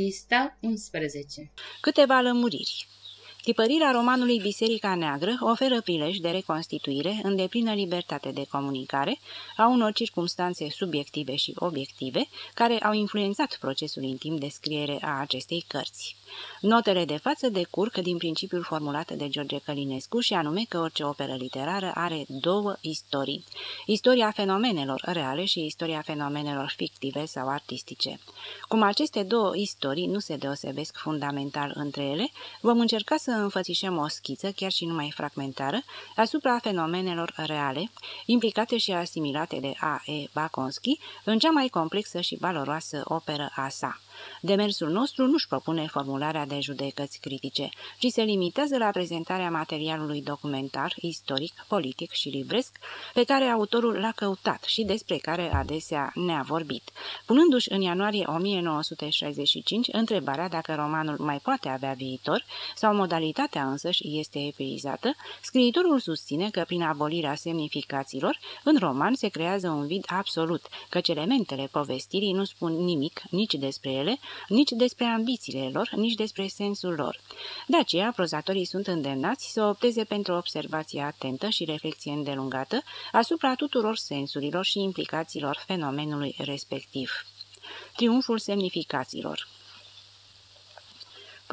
Pista 11 Câteva lămuriri Tipărirea romanului Biserica Neagră oferă prilej de reconstituire în deplină libertate de comunicare a unor circumstanțe subiective și obiective care au influențat procesul intim de scriere a acestei cărți. Notele de față decurg din principiul formulat de George Călinescu și anume că orice operă literară are două istorii. Istoria fenomenelor reale și istoria fenomenelor fictive sau artistice. Cum aceste două istorii nu se deosebesc fundamental între ele, vom încerca să înfățișăm o schiță, chiar și numai fragmentară, asupra fenomenelor reale, implicate și asimilate de A. E. Baconski în cea mai complexă și valoroasă operă a sa. Demersul nostru nu-și propune formularea de judecăți critice, ci se limitează la prezentarea materialului documentar, istoric, politic și libresc, pe care autorul l-a căutat și despre care adesea ne-a vorbit, punându-și în ianuarie 1965 întrebarea dacă romanul mai poate avea viitor sau modalitatea însăși este epuizată, scriitorul susține că prin abolirea semnificațiilor, în roman se creează un vid absolut, căci elementele povestirii nu spun nimic nici despre ele, nici despre ambițiile lor, nici despre sensul lor. De aceea, prozatorii sunt îndemnați să opteze pentru observație atentă și reflexie îndelungată asupra tuturor sensurilor și implicațiilor fenomenului respectiv. Triumful semnificațiilor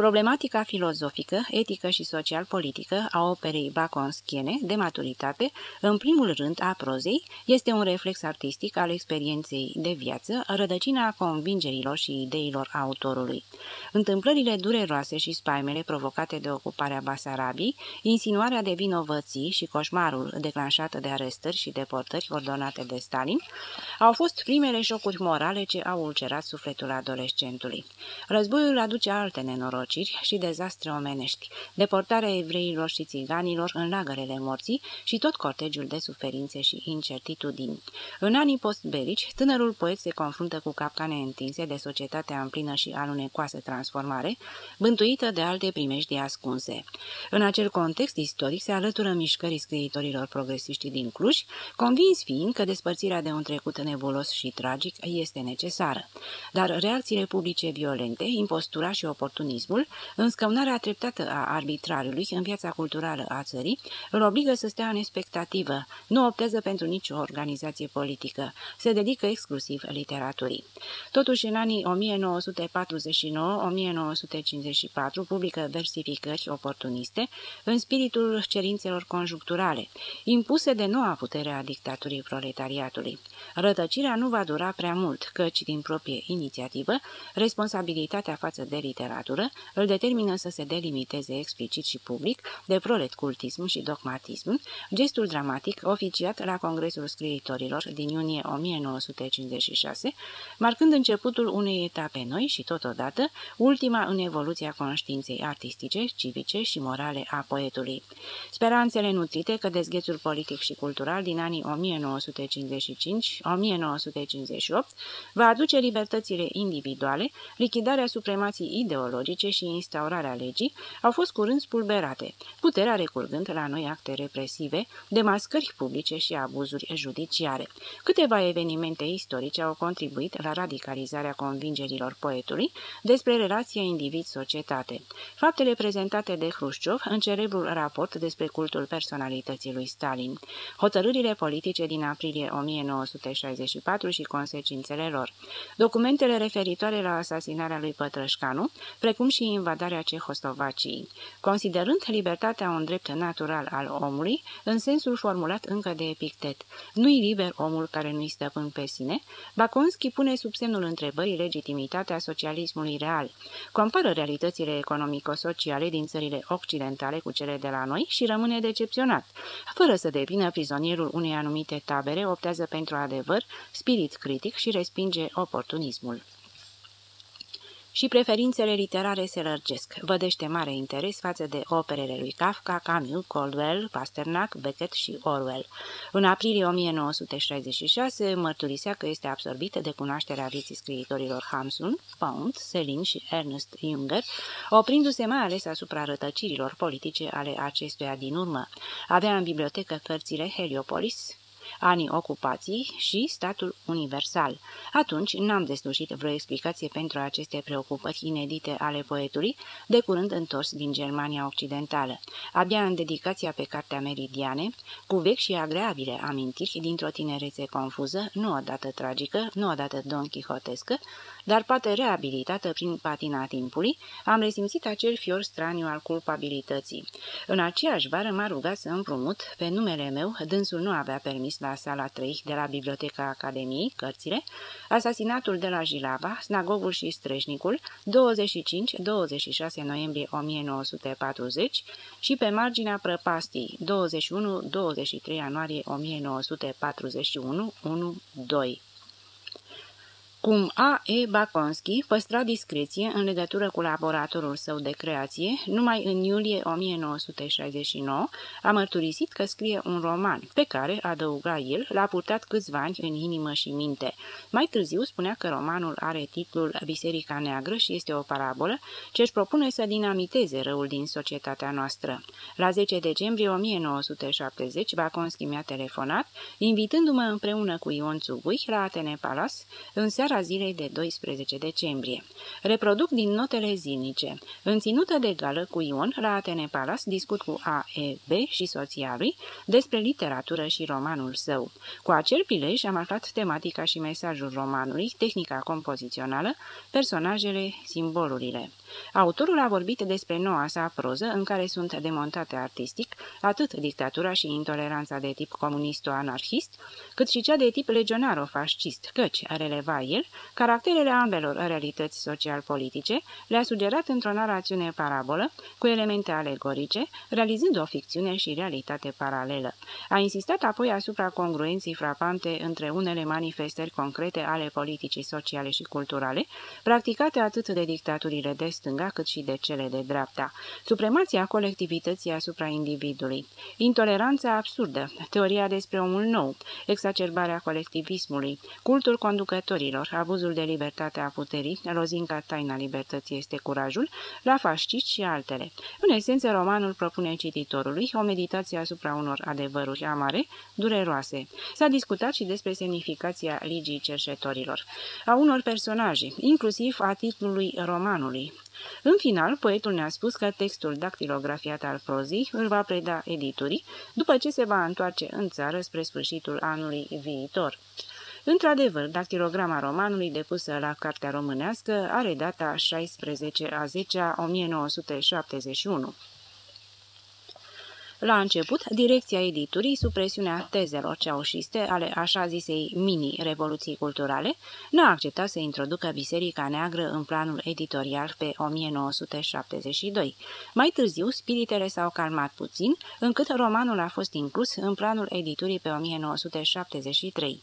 Problematica filozofică, etică și social-politică a operei baconschiene de maturitate, în primul rând a prozei, este un reflex artistic al experienței de viață, rădăcina convingerilor și ideilor autorului. Întâmplările dureroase și spaimele provocate de ocuparea Basarabiei, insinuarea de vinovății și coșmarul declanșat de arestări și deportări ordonate de Stalin, au fost primele șocuri morale ce au ulcerat sufletul adolescentului. Războiul aduce alte nenorociri nenorociri și dezastre omenești, deportarea evreilor și țiganilor în lagărele morții și tot cortegiul de suferințe și incertitudini. În anii postbelici, tânărul poet se confruntă cu capcane întinse de societatea în plină și alunecoasă transformare, bântuită de alte primejdii ascunse. În acel context istoric se alătură mișcării scriitorilor progresiști din Cluj, convins fiind că despărțirea de un trecut nebulos și tragic este necesară. Dar reacțiile publice violente, impostura și oportunismul timpul, înscăunarea treptată a arbitrariului în viața culturală a țării îl obligă să stea în expectativă, nu optează pentru nicio organizație politică, se dedică exclusiv literaturii. Totuși, în anii 1949-1954 publică versificări oportuniste în spiritul cerințelor conjuncturale, impuse de noua putere a dictaturii proletariatului. Rătăcirea nu va dura prea mult, căci, din proprie inițiativă, responsabilitatea față de literatură îl determină să se delimiteze explicit și public de proletcultism și dogmatism, gestul dramatic oficiat la Congresul Scriitorilor din iunie 1956, marcând începutul unei etape noi și totodată ultima în evoluția conștiinței artistice, civice și morale a poetului. Speranțele nutrite că dezghețul politic și cultural din anii 1955-1958 va aduce libertățile individuale, lichidarea supremației ideologice și instaurarea legii au fost curând spulberate, puterea recurgând la noi acte represive, demascări publice și abuzuri judiciare. Câteva evenimente istorice au contribuit la radicalizarea convingerilor poetului despre relația individ-societate. Faptele prezentate de Hrușciov în celebrul raport despre cultul personalității lui Stalin, hotărârile politice din aprilie 1964 și consecințele lor, documentele referitoare la asasinarea lui Pătrășcanu, precum și invadarea Cehoslovaciei, considerând libertatea un drept natural al omului, în sensul formulat încă de Epictet. Nu-i liber omul care nu-i stăpân pe sine, Baconski pune sub semnul întrebării legitimitatea socialismului real. Compară realitățile economico-sociale din țările occidentale cu cele de la noi și rămâne decepționat. Fără să devină prizonierul unei anumite tabere, optează pentru adevăr, spirit critic și respinge oportunismul și preferințele literare se lărgesc. Vădește mare interes față de operele lui Kafka, Camus, Caldwell, Pasternak, Beckett și Orwell. În aprilie 1966 mărturisea că este absorbită de cunoașterea vieții scriitorilor Hamsun, Pound, Selin și Ernest Junger, oprindu-se mai ales asupra rătăcirilor politice ale acestuia din urmă. Avea în bibliotecă cărțile Heliopolis, anii ocupației și statul universal. Atunci n-am deslușit vreo explicație pentru aceste preocupări inedite ale poetului, de curând întors din Germania Occidentală. Abia în dedicația pe cartea Meridiane, cu vechi și agreabile amintiri dintr-o tinerețe confuză, nu odată tragică, nu odată don quixotescă, dar poate reabilitată prin patina timpului, am resimțit acel fior straniu al culpabilității. În aceeași vară m-a rugat să împrumut, pe numele meu, dânsul nu avea permis la sala 3 de la Biblioteca Academiei, cărțile, asasinatul de la Jilava, Snagogul și Streșnicul, 25-26 noiembrie 1940 și pe marginea prăpastii, 21-23 ianuarie 1941, 1-2. Cum A. E. Baconski păstra discreție în legătură cu laboratorul său de creație, numai în iulie 1969 a mărturisit că scrie un roman, pe care, adăuga el, l-a purtat câțiva ani în inimă și minte. Mai târziu spunea că romanul are titlul Biserica Neagră și este o parabolă ce își propune să dinamiteze răul din societatea noastră. La 10 decembrie 1970, Baconski mi-a telefonat, invitându-mă împreună cu Ion Țugui la Atene Palace, în seara seara zilei de 12 decembrie. Reproduc din notele zilnice. În ținută de gală cu Ion, la Atene Palace, discut cu A. E. B. și soția lui despre literatură și romanul său. Cu acel prilej am aflat tematica și mesajul romanului, tehnica compozițională, personajele, simbolurile. Autorul a vorbit despre noua sa proză, în care sunt demontate artistic atât dictatura și intoleranța de tip comunisto-anarhist, cât și cea de tip legionaro-fascist, căci, releva el, caracterele ambelor realități social-politice le-a sugerat într-o narațiune parabolă, cu elemente alegorice, realizând o ficțiune și realitate paralelă. A insistat apoi asupra congruenței frapante între unele manifestări concrete ale politicii sociale și culturale, practicate atât de dictaturile de stânga cât și de cele de dreapta, supremația colectivității asupra individului, intoleranța absurdă, teoria despre omul nou, exacerbarea colectivismului, cultul conducătorilor, abuzul de libertate a puterii, lozinca taina libertății este curajul, la fasciști și altele. În esență, romanul propune cititorului o meditație asupra unor adevăruri amare, dureroase. S-a discutat și despre semnificația ligii cerșetorilor, a unor personaje, inclusiv a titlului romanului, în final, poetul ne-a spus că textul dactilografiat al prozii îl va preda editurii, după ce se va întoarce în țară spre sfârșitul anului viitor. Într-adevăr, dactilograma romanului depusă la Cartea Românească are data 16 a 10 a 1971. La început, direcția editurii, sub presiunea tezelor ceaușiste ale așa zisei mini-revoluții culturale, n-a acceptat să introducă Biserica Neagră în planul editorial pe 1972. Mai târziu, spiritele s-au calmat puțin, încât romanul a fost inclus în planul editurii pe 1973.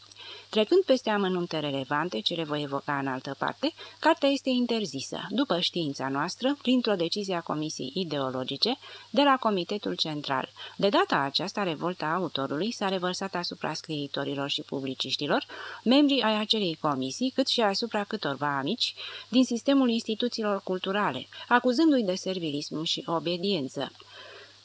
Trecând peste amănunte relevante, ce le voi evoca în altă parte, cartea este interzisă, după știința noastră, printr-o decizie a Comisiei Ideologice de la Comitetul Central. De data aceasta, revolta autorului s-a revărsat asupra scriitorilor și publiciștilor, membrii ai acelei comisii, cât și asupra câtorva amici din sistemul instituțiilor culturale, acuzându-i de servilism și obediență.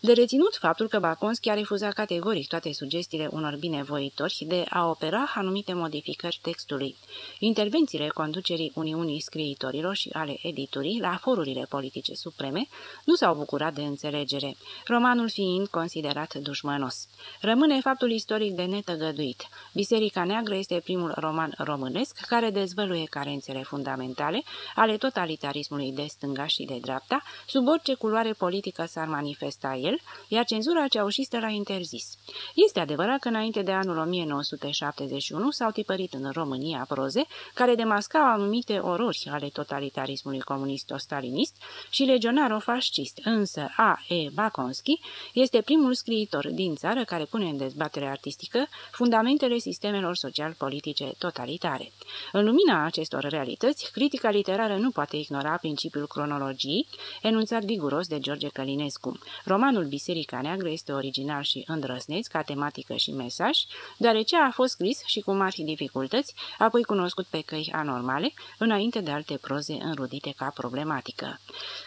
De reținut faptul că Baconski a refuzat categoric toate sugestiile unor binevoitori de a opera anumite modificări textului. Intervențiile conducerii Uniunii Scriitorilor și ale editurii la forurile politice supreme nu s-au bucurat de înțelegere, romanul fiind considerat dușmănos. Rămâne faptul istoric de netăgăduit. Biserica Neagră este primul roman românesc care dezvăluie carențele fundamentale ale totalitarismului de stânga și de dreapta, sub orice culoare politică s-ar manifesta el, el, iar cenzura ceaușistă l-a interzis. Este adevărat că înainte de anul 1971 s-au tipărit în România proze care demascau anumite orori ale totalitarismului comunist-stalinist și legionaro-fascist, însă A. E. Baconski este primul scriitor din țară care pune în dezbatere artistică fundamentele sistemelor social-politice totalitare. În lumina acestor realități, critica literară nu poate ignora principiul cronologiei, enunțat viguros de George Călinescu. Romanul romanul Biserica Neagră este original și îndrăsneț ca tematică și mesaj, deoarece a fost scris și cu mari dificultăți, apoi cunoscut pe căi anormale, înainte de alte proze înrudite ca problematică.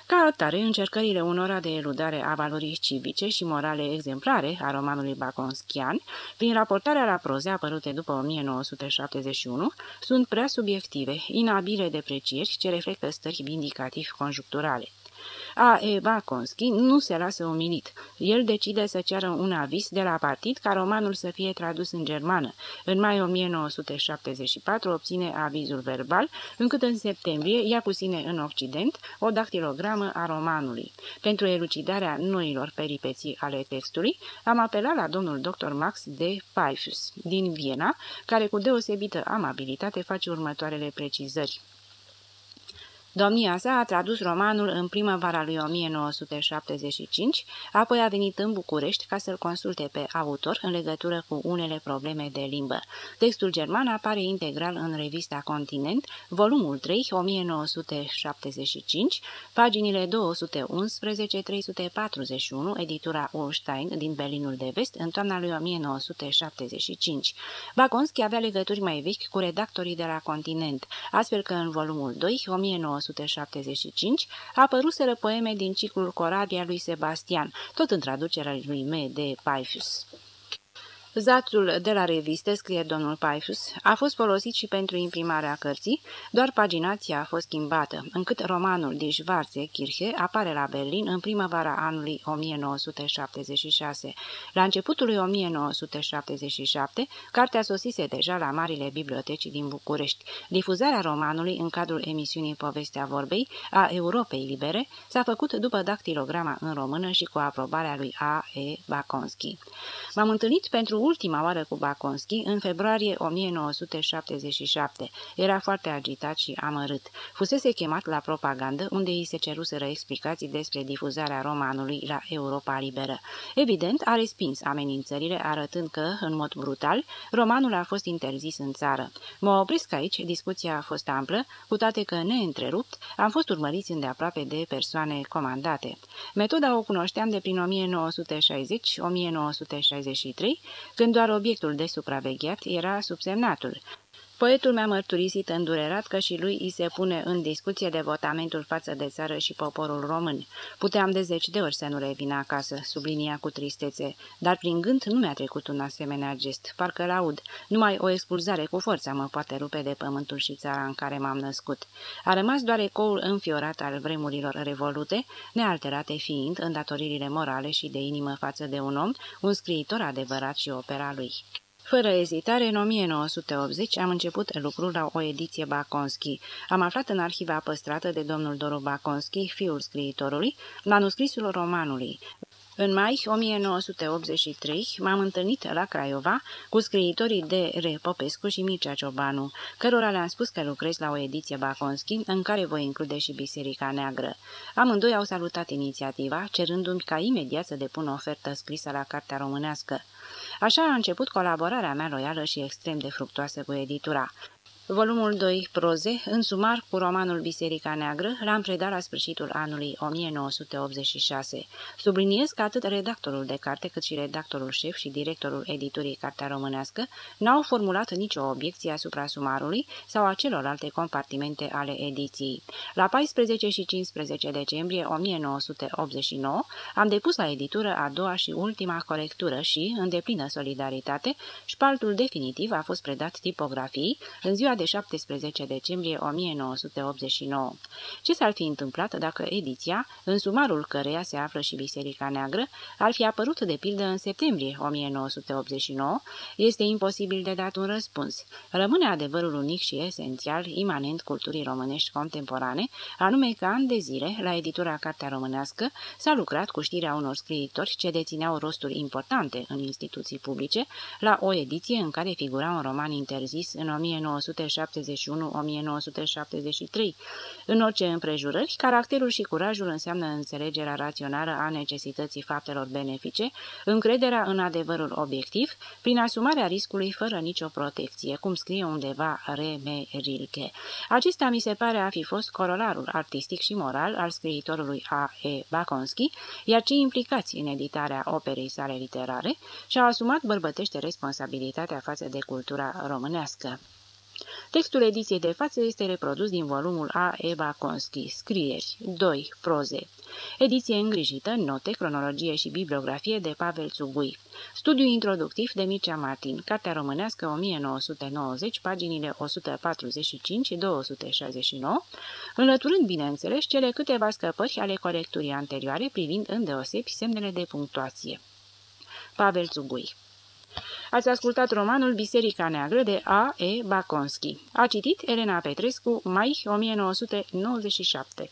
Ca atare, încercările unora de eludare a valorii civice și morale exemplare a romanului Baconschian, prin raportarea la proze apărute după 1971, sunt prea subiective, inabile de precieri ce reflectă stări vindicativ-conjuncturale. A. E. Baconski nu se lasă umilit. El decide să ceară un avis de la partid ca romanul să fie tradus în germană. În mai 1974 obține avizul verbal, încât în septembrie ia cu sine în Occident o dactilogramă a romanului. Pentru elucidarea noilor peripeții ale textului, am apelat la domnul dr. Max de Pfeifus din Viena, care cu deosebită amabilitate face următoarele precizări. Domnia sa a tradus romanul în primăvara lui 1975, apoi a venit în București ca să-l consulte pe autor în legătură cu unele probleme de limbă. Textul german apare integral în revista Continent, volumul 3, 1975, paginile 211-341, editura Ulstein din Berlinul de Vest, în toamna lui 1975. Baconski avea legături mai vechi cu redactorii de la Continent, astfel că în volumul 2, 1975, 1975, apăruseră poeme din ciclul Corabia lui Sebastian, tot în traducerea lui M. de Paifus. Zațul de la reviste, scrie domnul Paifus, a fost folosit și pentru imprimarea cărții, doar paginația a fost schimbată, încât romanul de Schwarze Kirche apare la Berlin în primăvara anului 1976. La începutul lui 1977, cartea sosise deja la marile biblioteci din București. Difuzarea romanului în cadrul emisiunii Povestea Vorbei a Europei Libere s-a făcut după dactilograma în română și cu aprobarea lui A. E. Baconski. M-am întâlnit pentru ultima oară cu Baconski în februarie 1977. Era foarte agitat și amărât. Fusese chemat la propagandă, unde îi se ceruseră explicații despre difuzarea romanului la Europa Liberă. Evident, a respins amenințările, arătând că, în mod brutal, romanul a fost interzis în țară. Mă opresc aici, discuția a fost amplă, cu toate că, neîntrerupt, am fost urmăriți îndeaproape de persoane comandate. Metoda o cunoșteam de prin 1960-1963, când doar obiectul de supravegheat era subsemnatul. Poetul mi-a mărturisit îndurerat că și lui îi se pune în discuție devotamentul față de țară și poporul român. Puteam de zeci de ori să nu revin acasă, sublinia cu tristețe, dar prin gând nu mi-a trecut un asemenea gest, parcă laud. Numai o expulzare cu forța mă poate rupe de pământul și țara în care m-am născut. A rămas doar ecoul înfiorat al vremurilor revolute, nealterate fiind îndatoririle morale și de inimă față de un om, un scriitor adevărat și opera lui. Fără ezitare, în 1980 am început lucrul la o ediție Baconski. Am aflat în arhiva păstrată de domnul Doru Baconski, fiul scriitorului, manuscrisul romanului. În mai 1983 m-am întâlnit la Craiova cu scriitorii de Re Popescu și Mircea Ciobanu, cărora le-am spus că lucrez la o ediție Baconski, în care voi include și Biserica Neagră. Amândoi au salutat inițiativa, cerându-mi ca imediat să depun o ofertă scrisă la Cartea Românească. Așa a început colaborarea mea loială și extrem de fructoasă cu editura. Volumul 2, proze, în sumar cu romanul Biserica Neagră, l-am predat la sfârșitul anului 1986. Subliniez că atât redactorul de carte cât și redactorul șef și directorul editurii Cartea Românească n-au formulat nicio obiecție asupra sumarului sau a celorlalte compartimente ale ediției. La 14 și 15 decembrie 1989 am depus la editură a doua și ultima corectură și, în deplină solidaritate, șpaltul definitiv a fost predat tipografiei în ziua de 17 decembrie 1989. Ce s-ar fi întâmplat dacă ediția, în sumarul căreia se află și Biserica Neagră, ar fi apărut de pildă în septembrie 1989, este imposibil de dat un răspuns. Rămâne adevărul unic și esențial, imanent culturii românești contemporane, anume că ani de zile, la editura Cartea Românească, s-a lucrat cu știrea unor scriitori ce dețineau rosturi importante în instituții publice, la o ediție în care figura un roman interzis în 1900 În orice împrejurări, caracterul și curajul înseamnă înțelegerea rațională a necesității faptelor benefice, încrederea în adevărul obiectiv, prin asumarea riscului fără nicio protecție, cum scrie undeva Reme Rilke. Acesta mi se pare a fi fost corolarul artistic și moral al scriitorului A. E. Baconski, iar cei implicați în editarea operei sale literare și-au asumat bărbătește responsabilitatea față de cultura românească. Textul ediției de față este reprodus din volumul A. Eva Konski, Scrieri, 2, Proze. Ediție îngrijită, note, cronologie și bibliografie de Pavel Țugui. Studiu introductiv de Mircea Martin, Cartea românească 1990, paginile 145-269, înlăturând, bineînțeles, cele câteva scăpări ale corecturii anterioare privind îndeosebi semnele de punctuație. Pavel Țugui Ați ascultat romanul Biserica Neagră de A. E. Baconski. A citit Elena Petrescu, mai 1997.